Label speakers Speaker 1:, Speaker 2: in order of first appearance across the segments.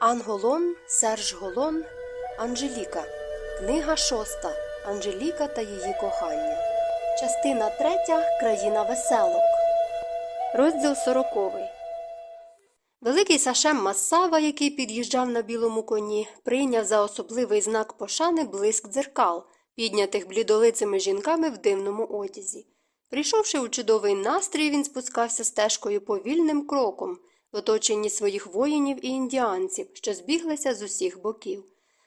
Speaker 1: Анголон, Серж Голон, Анжеліка. Книга шоста. Анжеліка та її кохання. Частина третя. Країна веселок. Розділ сороковий. Великий Сашем Масава, який під'їжджав на білому коні, прийняв за особливий знак пошани блиск дзеркал, піднятих блідолицими жінками в дивному одязі. Прийшовши у чудовий настрій, він спускався стежкою повільним кроком, в оточенні своїх воїнів і індіанців, що збіглися з усіх боків.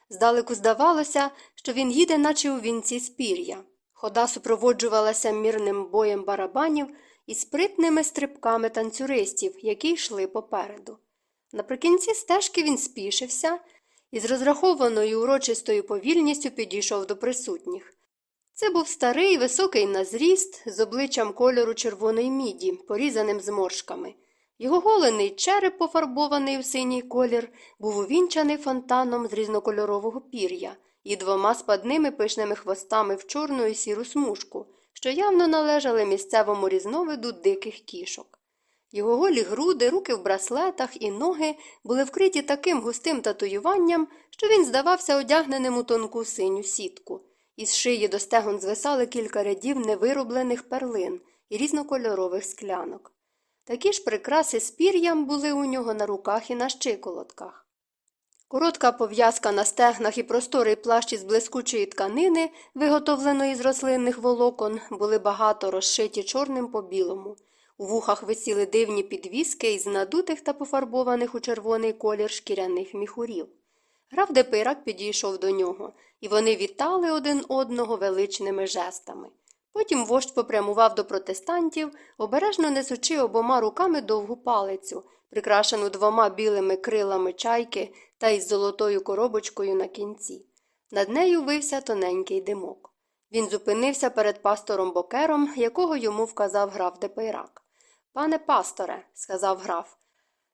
Speaker 1: Здалеку здавалося, що він їде, наче у вінці спір'я. Хода супроводжувалася мірним боєм барабанів і спритними стрибками танцюристів, які йшли попереду. Наприкінці стежки він спішився і з розрахованою урочистою повільністю підійшов до присутніх. Це був старий, високий на зріст, з обличчям кольору червоної міді, порізаним зморшками. Його голений череп, пофарбований у синій колір, був увінчаний фонтаном з різнокольорового пір'я і двома спадними пишними хвостами в чорну і сіру смужку, що явно належали місцевому різновиду диких кішок. Його голі груди, руки в браслетах і ноги були вкриті таким густим татуюванням, що він здавався одягненим у тонку синю сітку. Із шиї до стегон звисали кілька рядів невироблених перлин і різнокольорових склянок. Такі ж прикраси з пір'ям були у нього на руках і на щиколотках. Коротка пов'язка на стегнах і просторий плащ із блискучої тканини, виготовленої з рослинних волокон, були багато розшиті чорним по білому. У вухах висіли дивні підвіски із надутих та пофарбованих у червоний колір шкіряних міхурів. Граф Депирак підійшов до нього, і вони вітали один одного величними жестами. Потім вождь попрямував до протестантів, обережно несучи обома руками довгу палицю, прикрашену двома білими крилами чайки та із золотою коробочкою на кінці. Над нею вився тоненький димок. Він зупинився перед пастором Бокером, якого йому вказав граф Депейрак. Пане пасторе, сказав граф,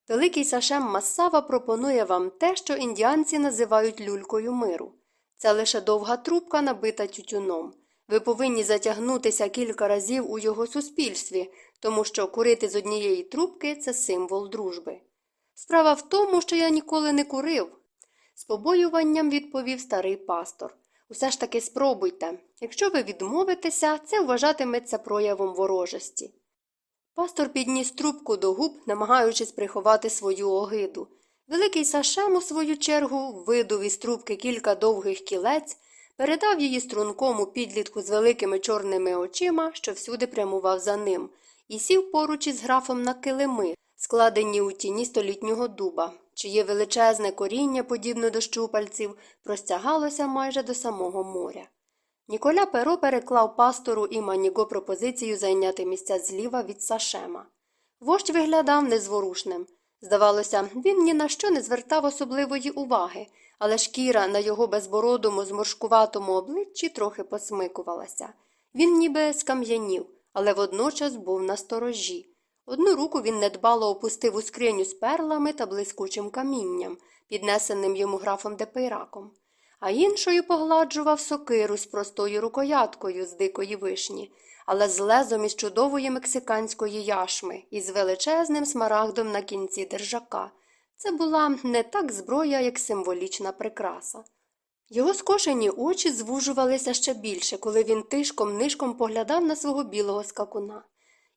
Speaker 1: великий Сашем Массава пропонує вам те, що індіанці називають люлькою миру. Це лише довга трубка, набита тютюном. Ви повинні затягнутися кілька разів у його суспільстві, тому що курити з однієї трубки це символ дружби. Справа в тому, що я ніколи не курив. З побоюванням відповів старий пастор. Усе ж таки спробуйте. Якщо ви відмовитеся, це вважатиметься проявом ворожості. Пастор підніс трубку до губ, намагаючись приховати свою огиду. Великий Сашем, у свою чергу, видув із трубки кілька довгих кілець, передав її стрункому підлітку з великими чорними очима, що всюди прямував за ним, і сів поруч із графом на килими, складені у тіні столітнього дуба, чиє величезне коріння, подібно до щупальців, простягалося майже до самого моря. Ніколя Перо переклав пастору і Маніго пропозицію зайняти місця зліва від Сашема. Вождь виглядав незворушним. Здавалося, він ні на що не звертав особливої уваги, але шкіра на його безбородому, зморшкуватому обличчі трохи посмикувалася. Він ніби скам'янів, але водночас був на сторожі. Одну руку він недбало опустив у скриню з перлами та блискучим камінням, піднесеним йому графом Депейраком, а іншою погладжував сокиру з простою рукояткою з дикої вишні, але з лезом із чудової мексиканської яшми і з величезним смарагдом на кінці держака. Це була не так зброя, як символічна прикраса. Його скошені очі звужувалися ще більше, коли він тишком нишком поглядав на свого білого скакуна.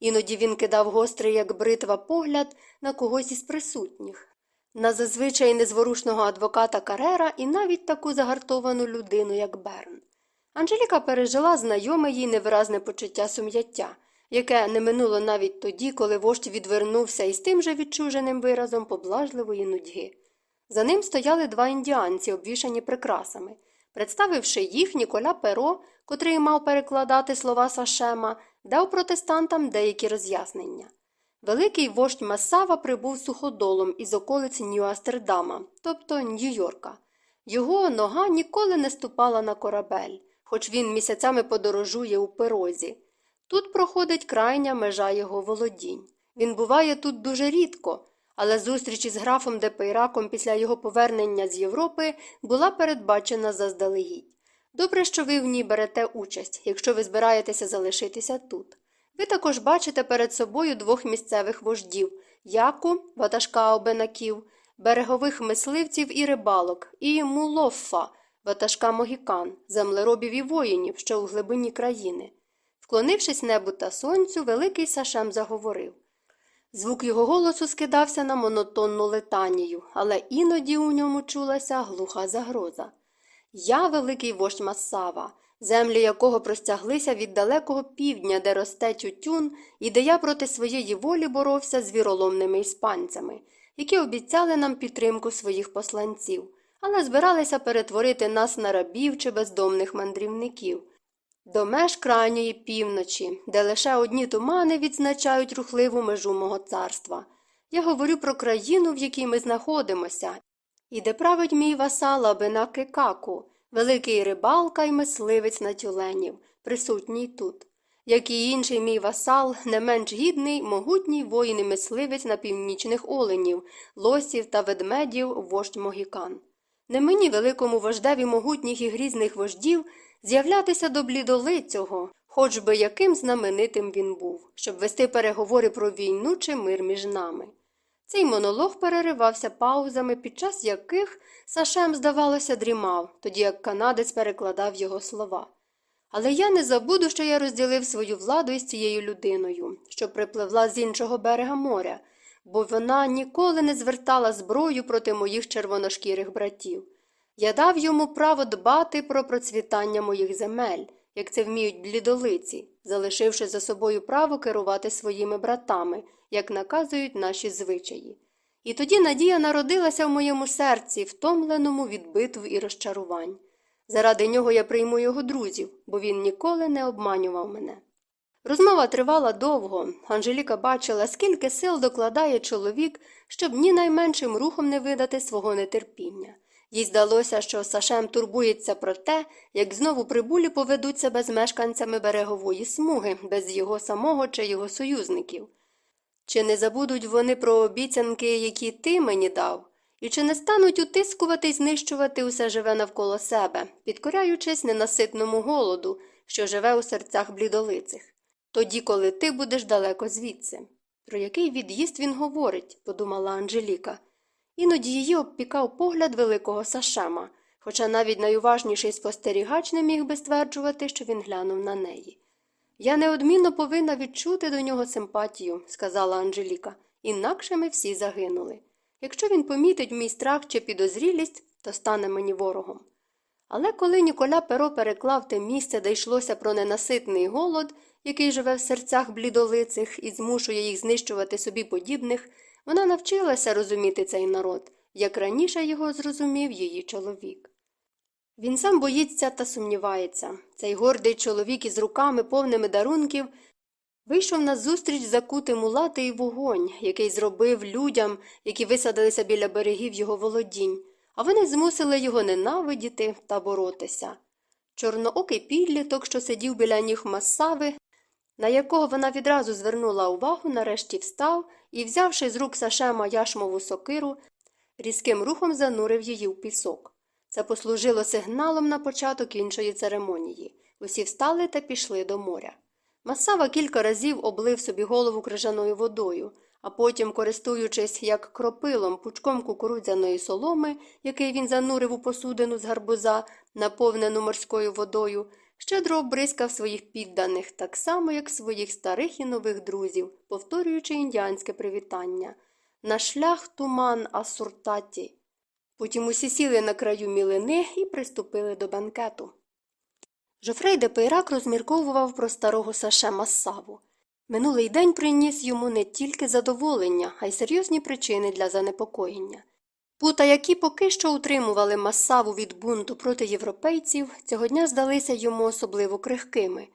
Speaker 1: Іноді він кидав гострий, як бритва, погляд на когось із присутніх, на зазвичай незворушного адвоката Карера і навіть таку загартовану людину, як Берн. Анжеліка пережила знайоме їй невиразне почуття сум'яття, яке не минуло навіть тоді, коли вождь відвернувся із тим же відчуженим виразом поблажливої нудьги. За ним стояли два індіанці, обвішані прикрасами. Представивши їх, Ніколя Перо, котрий мав перекладати слова Сашема, дав протестантам деякі роз'яснення. Великий вождь Масава прибув суходолом із околиць Нью-Астердама, тобто Нью-Йорка. Його нога ніколи не ступала на корабель, хоч він місяцями подорожує у пирозі. Тут проходить крайня межа його володінь. Він буває тут дуже рідко, але зустріч із графом Депейраком після його повернення з Європи була передбачена заздалегідь. Добре, що ви в ній берете участь, якщо ви збираєтеся залишитися тут. Ви також бачите перед собою двох місцевих вождів Яку, ватажка абенаків, берегових мисливців і рибалок, і мулоффа, ватажка могікан, землеробів і воїнів, що у глибині країни. Вклонившись небу та сонцю, великий Сашем заговорив. Звук його голосу скидався на монотонну летанію, але іноді у ньому чулася глуха загроза. Я великий вождь Масава, землі якого простяглися від далекого півдня, де росте тютюн, і де я проти своєї волі боровся з віроломними іспанцями, які обіцяли нам підтримку своїх посланців, але збиралися перетворити нас на рабів чи бездомних мандрівників. До меж крайньої півночі, де лише одні тумани відзначають рухливу межу мого царства. Я говорю про країну, в якій ми знаходимося, і де править мій васал Абенаки Каку, великий рибалка і мисливець на тюленів, присутній тут, як і інший мій васал, не менш гідний, могутній воїн і мисливець на північних оленів, лосів та ведмедів вождь могікан. Не мені, великому вождеві могутніх і грізних вождів, з'являтися до блідолицього, хоч би яким знаменитим він був, щоб вести переговори про війну чи мир між нами. Цей монолог переривався паузами, під час яких Сашем, здавалося, дрімав, тоді як канадець перекладав його слова. Але я не забуду, що я розділив свою владу із цією людиною, що припливла з іншого берега моря, бо вона ніколи не звертала зброю проти моїх червоношкірих братів. Я дав йому право дбати про процвітання моїх земель, як це вміють блідолиці, залишивши за собою право керувати своїми братами, як наказують наші звичаї. І тоді надія народилася в моєму серці, втомленому від битв і розчарувань. Заради нього я прийму його друзів, бо він ніколи не обманював мене. Розмова тривала довго. Анжеліка бачила, скільки сил докладає чоловік, щоб ні найменшим рухом не видати свого нетерпіння. Їй здалося, що Сашем турбується про те, як знову прибулі поведуть себе з мешканцями берегової смуги, без його самого чи його союзників. Чи не забудуть вони про обіцянки, які ти мені дав, і чи не стануть утискувати й знищувати усе живе навколо себе, підкоряючись ненаситному голоду, що живе у серцях блідолицих, тоді, коли ти будеш далеко звідси. Про який від'їзд він говорить, подумала Анжеліка. Іноді її обпікав погляд великого Сашема, хоча навіть найуважніший спостерігач не міг би стверджувати, що він глянув на неї. Я неодмінно повинна відчути до нього симпатію, сказала Анжеліка, інакше ми всі загинули. Якщо він помітить мій страх чи підозрілість, то стане мені ворогом. Але коли Ніколя Перо переклав те місце, де йшлося про ненаситний голод, який живе в серцях блідолицих і змушує їх знищувати собі подібних, вона навчилася розуміти цей народ, як раніше його зрозумів її чоловік. Він сам боїться та сумнівається. Цей гордий чоловік із руками, повними дарунків, вийшов на зустріч лати і вогонь, який зробив людям, які висадилися біля берегів його володінь, а вони змусили його ненавидіти та боротися. Чорноокий підліток, що сидів біля ніг масави, на якого вона відразу звернула увагу, нарешті встав і, взявши з рук Сашема яшмову сокиру, різким рухом занурив її в пісок. Це послужило сигналом на початок іншої церемонії. Усі встали та пішли до моря. Масава кілька разів облив собі голову крижаною водою, а потім, користуючись як кропилом пучком кукурудзяної соломи, який він занурив у посудину з гарбуза, наповнену морською водою, щедро обризкав своїх підданих, так само, як своїх старих і нових друзів, повторюючи індіанське привітання. На шлях туман асуртаті. Потім усі сіли на краю мілини і приступили до банкету. Жофрей де Пейрак розмірковував про старого Саше Массаву. Минулий день приніс йому не тільки задоволення, а й серйозні причини для занепокоєння. Пута, які поки що утримували масаву від бунту проти європейців, цього дня здалися йому особливо крихкими.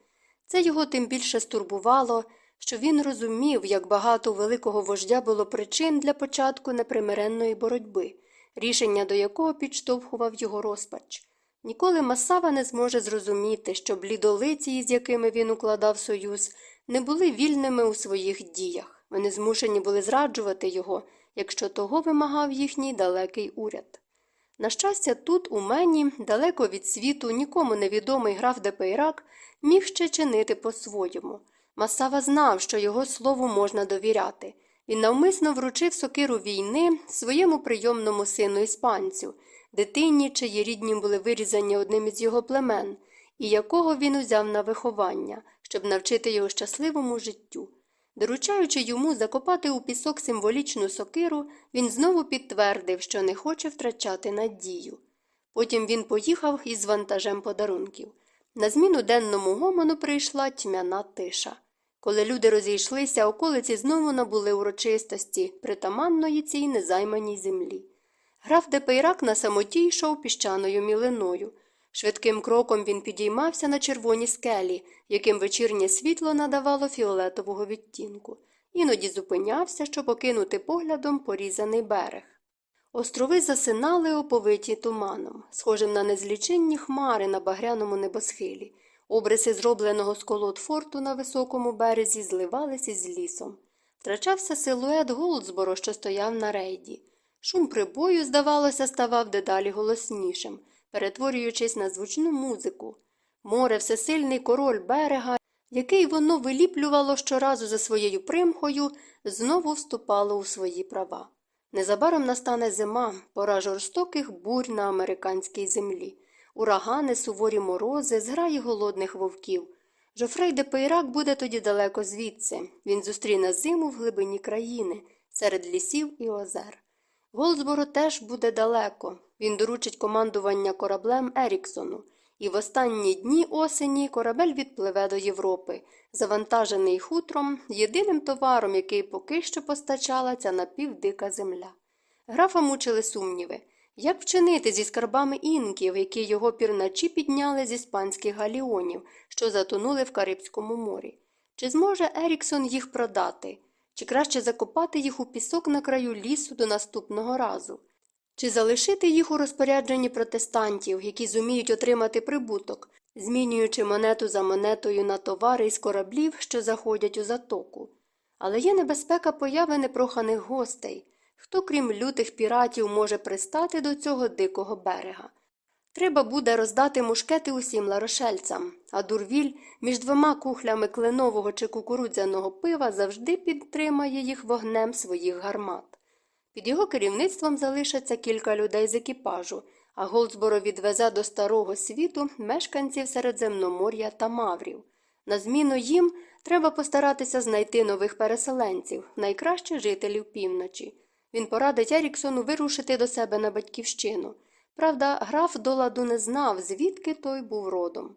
Speaker 1: Це його тим більше стурбувало, що він розумів, як багато великого вождя було причин для початку непримиренної боротьби, рішення до якого підштовхував його розпач. Ніколи Масава не зможе зрозуміти, що блідолиці, з якими він укладав союз, не були вільними у своїх діях. Вони змушені були зраджувати його якщо того вимагав їхній далекий уряд. На щастя, тут, у Мені, далеко від світу, нікому невідомий граф Депейрак міг ще чинити по-своєму. Масава знав, що його слову можна довіряти. Він навмисно вручив сокиру війни своєму прийомному сину іспанцю, дитині, чиї рідні були вирізані одним із його племен, і якого він узяв на виховання, щоб навчити його щасливому життю. Доручаючи йому закопати у пісок символічну сокиру, він знову підтвердив, що не хоче втрачати надію. Потім він поїхав із вантажем подарунків. На зміну денному гомону прийшла тьмяна тиша. Коли люди розійшлися, околиці знову набули урочистості, притаманної цій незайманій землі. Граф Депейрак на самоті йшов піщаною мілиною. Швидким кроком він підіймався на червоні скелі, яким вечірнє світло надавало фіолетового відтінку, іноді зупинявся, щоб окинути поглядом порізаний берег. Острови засинали оповиті туманом, схожим на незліченні хмари на багряному небосхилі. Обриси зробленого з колод форту на високому березі зливалися з лісом. Втрачався силует Голдсборо, що стояв на рейді. Шум прибою, здавалося, ставав дедалі голоснішим, перетворюючись на звучну музику. Море всесильний король берега, який воно виліплювало щоразу за своєю примхою, знову вступало у свої права. Незабаром настане зима, пора жорстоких бурь на американській землі, урагани, суворі морози, зграї голодних вовків. Жофрей де Пейрак буде тоді далеко звідси. Він зустріне зиму в глибині країни, серед лісів і озер. Голдсборо теж буде далеко. Він доручить командування кораблем Еріксону, і в останні дні осені корабель відпливе до Європи, завантажений хутром, єдиним товаром, який поки що постачала ця напівдика земля. Графа мучили сумніви. Як вчинити зі скарбами інків, які його пірначі підняли з іспанських галіонів, що затонули в Карибському морі? Чи зможе Еріксон їх продати? Чи краще закопати їх у пісок на краю лісу до наступного разу? Чи залишити їх у розпорядженні протестантів, які зуміють отримати прибуток, змінюючи монету за монетою на товари із кораблів, що заходять у затоку? Але є небезпека появи непроханих гостей. Хто, крім лютих піратів, може пристати до цього дикого берега? Треба буде роздати мушкети усім ларошельцям, а дурвіль між двома кухлями кленового чи кукурудзяного пива завжди підтримає їх вогнем своїх гармат. Під його керівництвом залишаться кілька людей з екіпажу, а Голдсборо відвезе до старого світу мешканців Середземномор'я та Маврів. На зміну їм треба постаратися знайти нових переселенців, найкращих жителів півночі. Він порадить Еріксону вирушити до себе на батьківщину. Правда, граф до ладу не знав, звідки той був родом.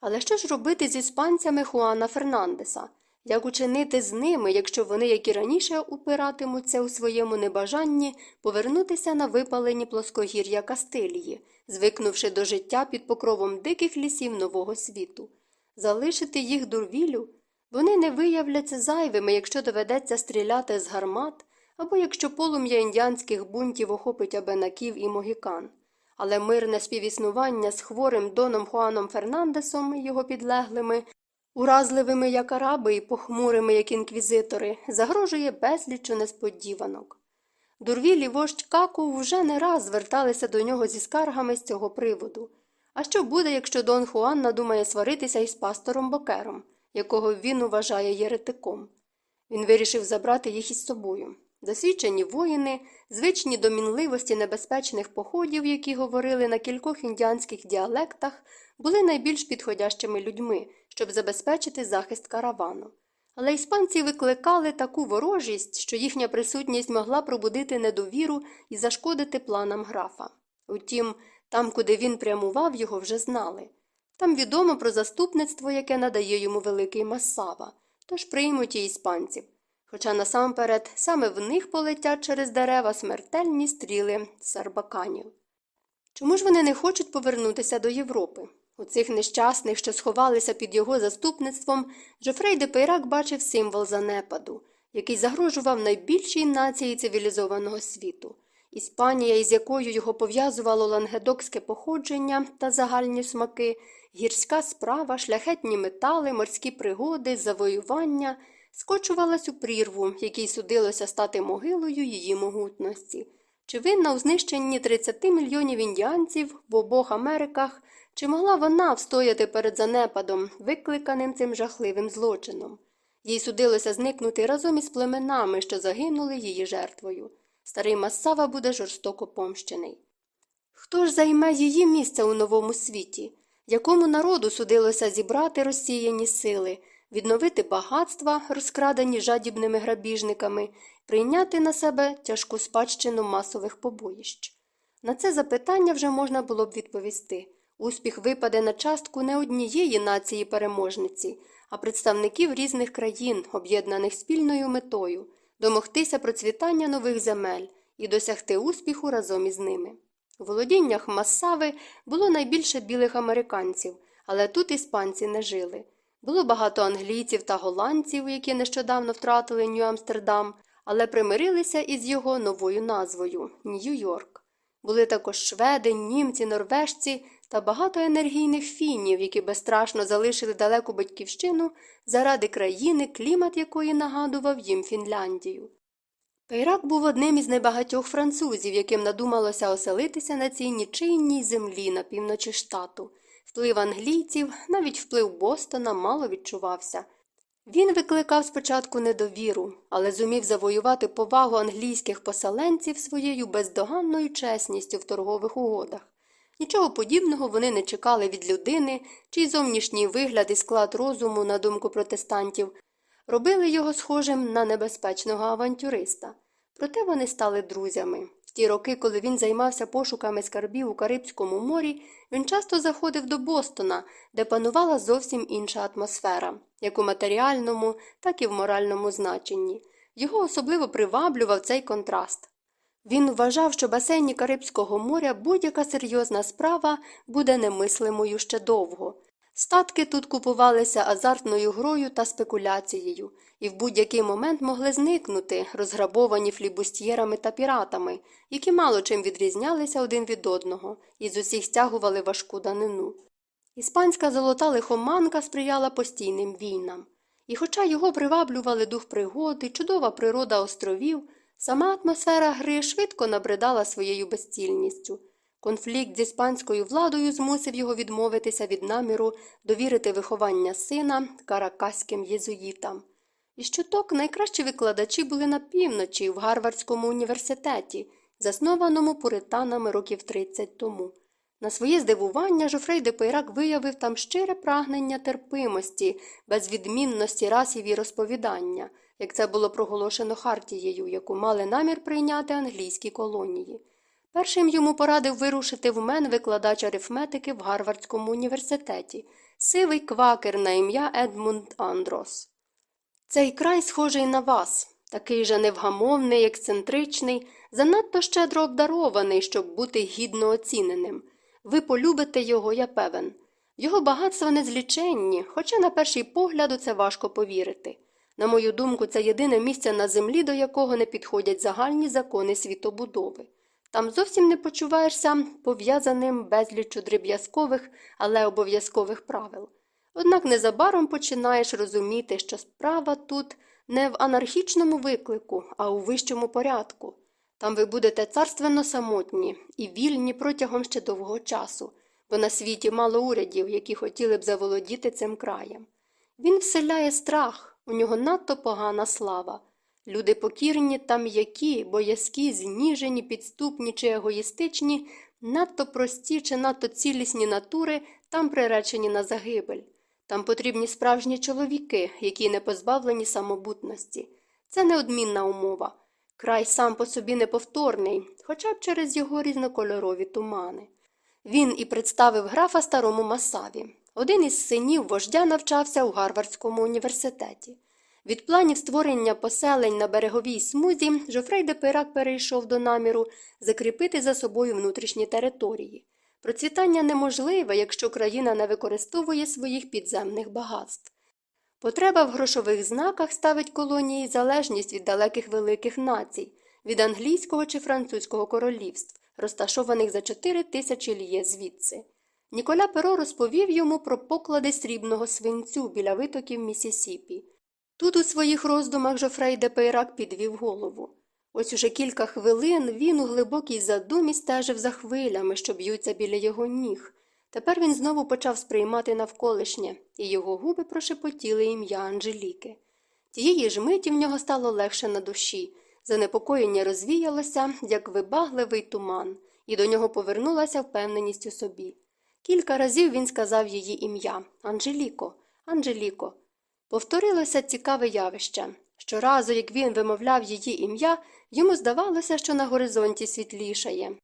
Speaker 1: Але що ж робити з іспанцями Хуана Фернандеса? Як учинити з ними, якщо вони, як і раніше, упиратимуться у своєму небажанні повернутися на випалені плоскогір'я Кастилії, звикнувши до життя під покровом диких лісів нового світу, залишити їх дурвілю? Вони не виявляться зайвими, якщо доведеться стріляти з гармат, або якщо полум'я індіанських бунтів охопить абенаків і могікан. Але мирне співіснування з хворим доном Хуаном Фернандесом і його підлеглими уразливими як араби і похмурими, як інквізитори, загрожує безлічу несподіванок. Дурвілі вождь Каку вже не раз зверталися до нього зі скаргами з цього приводу. А що буде, якщо Дон Хуан надумає сваритися із пастором Бокером, якого він вважає єретиком? Він вирішив забрати їх із собою. Досвідчені воїни, звичні до мінливості небезпечних походів, які говорили на кількох індіанських діалектах, були найбільш підходящими людьми, щоб забезпечити захист каравану. Але іспанці викликали таку ворожість, що їхня присутність могла пробудити недовіру і зашкодити планам графа. Утім, там, куди він прямував, його вже знали. Там відомо про заступництво, яке надає йому великий Масава, тож приймуть і іспанців. Хоча насамперед саме в них полетять через дерева смертельні стріли сарбаканів. Чому ж вони не хочуть повернутися до Європи? У цих нещасних, що сховалися під його заступництвом, Жофрей де Пейрак бачив символ занепаду, який загрожував найбільшій нації цивілізованого світу. Іспанія, із якою його пов'язувало лангедокське походження та загальні смаки, гірська справа, шляхетні метали, морські пригоди, завоювання, скочувалась у прірву, якій судилося стати могилою її могутності. Чи винна у знищенні 30 мільйонів індіанців в обох Америках чи могла вона встояти перед занепадом, викликаним цим жахливим злочином? Їй судилося зникнути разом із племенами, що загинули її жертвою. Старий Масава буде жорстоко помщений. Хто ж займе її місце у новому світі? Якому народу судилося зібрати розсіяні сили, відновити багатства, розкрадені жадібними грабіжниками, прийняти на себе тяжку спадщину масових побоїщ? На це запитання вже можна було б відповісти. Успіх випаде на частку не однієї нації переможниці, а представників різних країн, об'єднаних спільною метою, домогтися процвітання нових земель і досягти успіху разом із ними. У володіннях Масави було найбільше білих американців, але тут іспанці не жили. Було багато англійців та голландців, які нещодавно втратили Нью-Амстердам, але примирилися із його новою назвою Нью-Йорк. Були також шведи, німці, норвежці та багато енергійних фінів, які безстрашно залишили далеку батьківщину заради країни, клімат якої нагадував їм Фінляндію. Пейрак був одним із небагатьох французів, яким надумалося оселитися на цій нічийній землі на півночі штату. Вплив англійців, навіть вплив Бостона, мало відчувався. Він викликав спочатку недовіру, але зумів завоювати повагу англійських поселенців своєю бездоганною чесністю в торгових угодах. Нічого подібного вони не чекали від людини, чий зовнішній вигляд і склад розуму, на думку протестантів, робили його схожим на небезпечного авантюриста. Проте вони стали друзями. Ті роки, коли він займався пошуками скарбів у Карибському морі, він часто заходив до Бостона, де панувала зовсім інша атмосфера, як у матеріальному, так і в моральному значенні. Його особливо приваблював цей контраст. Він вважав, що басейні Карибського моря будь-яка серйозна справа буде немислимою ще довго. Статки тут купувалися азартною грою та спекуляцією, і в будь-який момент могли зникнути, розграбовані флібустьєрами та піратами, які мало чим відрізнялися один від одного і з усіх стягували важку данину. Іспанська золота лихоманка сприяла постійним війнам, і, хоча його приваблювали дух пригоди, чудова природа островів, сама атмосфера гри швидко набридала своєю безцільністю. Конфлікт з іспанською владою змусив його відмовитися від наміру довірити виховання сина каракаським єзуїтам. І щоток найкращі викладачі були на півночі в Гарвардському університеті, заснованому пуританами років 30 тому. На своє здивування Жофрей де Пейрак виявив там щире прагнення терпимості, безвідмінності расів і розповідання, як це було проголошено Хартією, яку мали намір прийняти англійські колонії. Першим йому порадив вирушити в мен викладач арифметики в Гарвардському університеті, сивий квакер на ім'я Едмунд Андрос. Цей край схожий на вас, такий же невгамовний, ексцентричний, занадто щедро обдарований, щоб бути гідно оціненим. Ви полюбите його, я певен. Його багатства незліченні, хоча на перший погляд у це важко повірити. На мою думку, це єдине місце на землі, до якого не підходять загальні закони світобудови. Там зовсім не почуваєшся пов'язаним безліччю дріб'язкових, але обов'язкових правил. Однак незабаром починаєш розуміти, що справа тут не в анархічному виклику, а у вищому порядку. Там ви будете царственно самотні і вільні протягом ще довгого часу, бо на світі мало урядів, які хотіли б заволодіти цим краєм. Він вселяє страх, у нього надто погана слава. Люди покірні та м'які, боязкі, зніжені, підступні чи егоїстичні, надто прості чи надто цілісні натури там приречені на загибель. Там потрібні справжні чоловіки, які не позбавлені самобутності. Це неодмінна умова. Край сам по собі неповторний, хоча б через його різнокольорові тумани. Він і представив графа старому Масаві. Один із синів вождя навчався у Гарвардському університеті. Від планів створення поселень на береговій смузі Жофрей де Пирак перейшов до наміру закріпити за собою внутрішні території. Процвітання неможливе, якщо країна не використовує своїх підземних багатств. Потреба в грошових знаках ставить колонії залежність від далеких великих націй, від англійського чи французького королівств, розташованих за чотири тисячі ліє звідси. Ніколя Перо розповів йому про поклади срібного свинцю біля витоків Місісіпі. Тут у своїх роздумах Жофрей де Пейрак підвів голову. Ось уже кілька хвилин він у глибокій задумі стежив за хвилями, що б'ються біля його ніг. Тепер він знову почав сприймати навколишнє, і його губи прошепотіли ім'я Анжеліки. Тієї ж миті в нього стало легше на душі. Занепокоєння розвіялося, як вибагливий туман, і до нього повернулася впевненість у собі. Кілька разів він сказав її ім'я Анжеліко, Анжеліко. Повторилося цікаве явище. Щоразу, як він вимовляв її ім'я, йому здавалося, що на горизонті світлішає.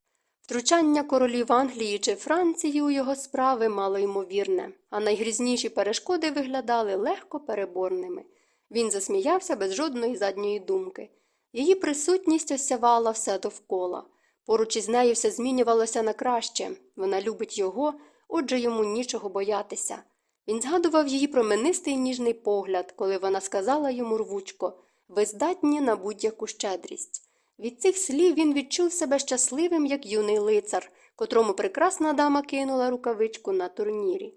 Speaker 1: Втручання королів Англії чи Франції у його справи мало ймовірне, а найгрізніші перешкоди виглядали легко переборними. Він засміявся без жодної задньої думки. Її присутність осявала все довкола. Поруч із нею все змінювалося на краще. Вона любить його, отже йому нічого боятися. Він згадував її променистий ніжний погляд, коли вона сказала йому рвучко ви здатні на будь-яку щедрість. Від цих слів він відчув себе щасливим, як юний лицар, котрому прекрасна дама кинула рукавичку на турнірі.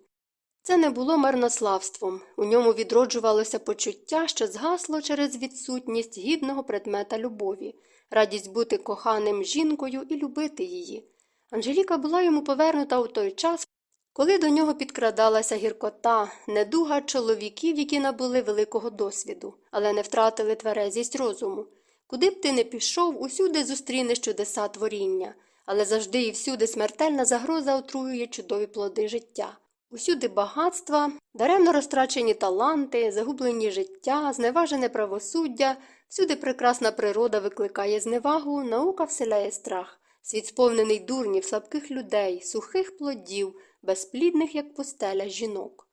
Speaker 1: Це не було марнославством, у ньому відроджувалося почуття, що згасло через відсутність гідного предмета любові, радість бути коханим жінкою і любити її. Анжеліка була йому повернута у той час, коли до нього підкрадалася гіркота, недуга чоловіків, які набули великого досвіду, але не втратили тверезість розуму. Куди б ти не пішов, усюди зустрінеш чудеса творіння, але завжди і всюди смертельна загроза отруює чудові плоди життя. Усюди багатства, даремно розтрачені таланти, загублені життя, зневажене правосуддя, всюди прекрасна природа викликає зневагу, наука вселяє страх, світ сповнений дурнів, слабких людей, сухих плодів, безплідних, як пустеля, жінок.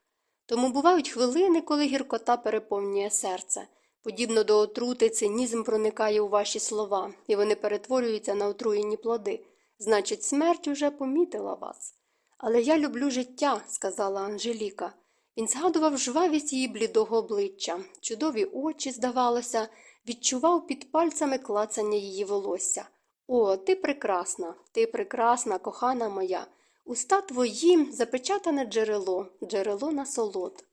Speaker 1: Тому бувають хвилини, коли гіркота переповнює серце. Подібно до отрути, цинізм проникає у ваші слова, і вони перетворюються на отруєні плоди. Значить, смерть уже помітила вас. Але я люблю життя, сказала Анжеліка. Він згадував жвавість її блідого обличчя, чудові очі, здавалося, відчував під пальцями клацання її волосся. О, ти прекрасна, ти прекрасна, кохана моя. Уста твої запечатане джерело, джерело насолод.